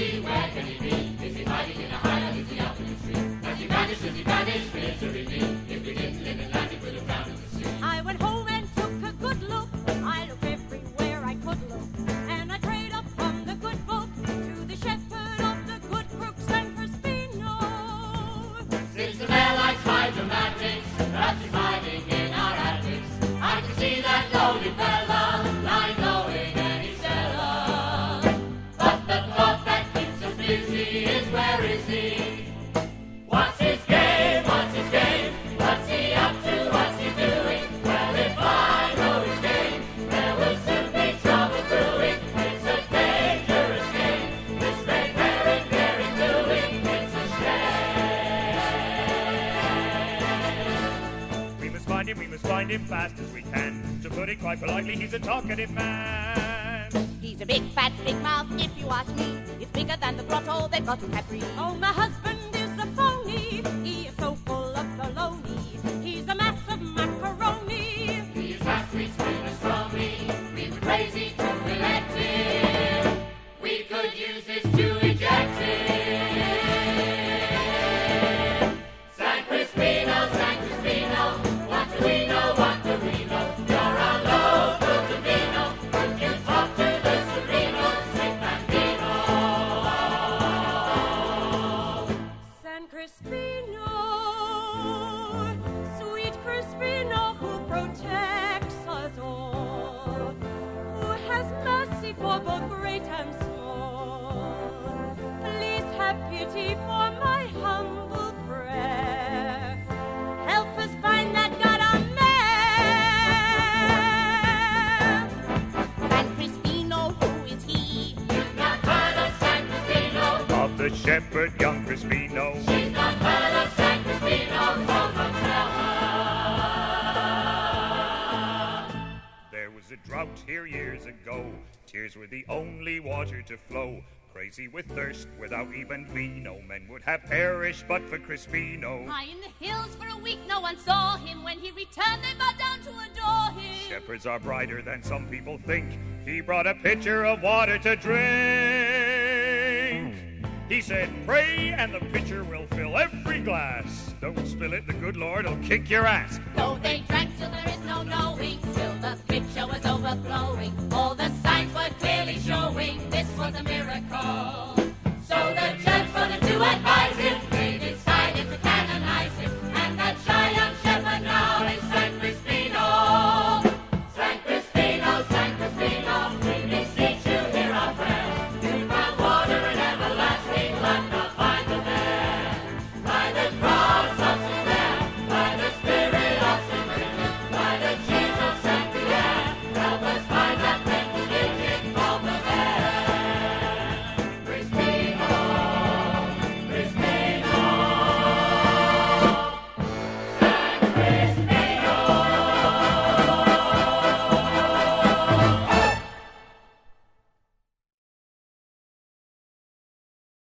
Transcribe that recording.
he? Where can he be? Is he hiding in a is he in tree? Has he vanished? Has he vanished? Misery me. If we didn't live in would have drowned in the sea. I went home and took a good look. I looked everywhere I could look. And I up from the good book to the shepherd of the good. Since the mayor find him fast as we can. To put it quite politely, he's a talkative man. He's a big fat big mouth, if you ask me. It's bigger than the grotto they've got in Capri. Oh, my husband pity for my humble prayer. Help us find that God man. San Crispino, who is he? You've not heard of San Crispino. Of the shepherd, young Crispino. She's not heard of San Crispino. Tell her. There was a drought here years ago. Tears were the only water to flow. Crazy with thirst, without even vino, men would have perished but for Crispino. High in the hills for a week, no one saw him. When he returned, they bowed down to adore him. Shepherds are brighter than some people think. He brought a pitcher of water to drink. He said, Pray, and the pitcher will fill every glass. Don't spill it, the good Lord will kick your ass. Though they drank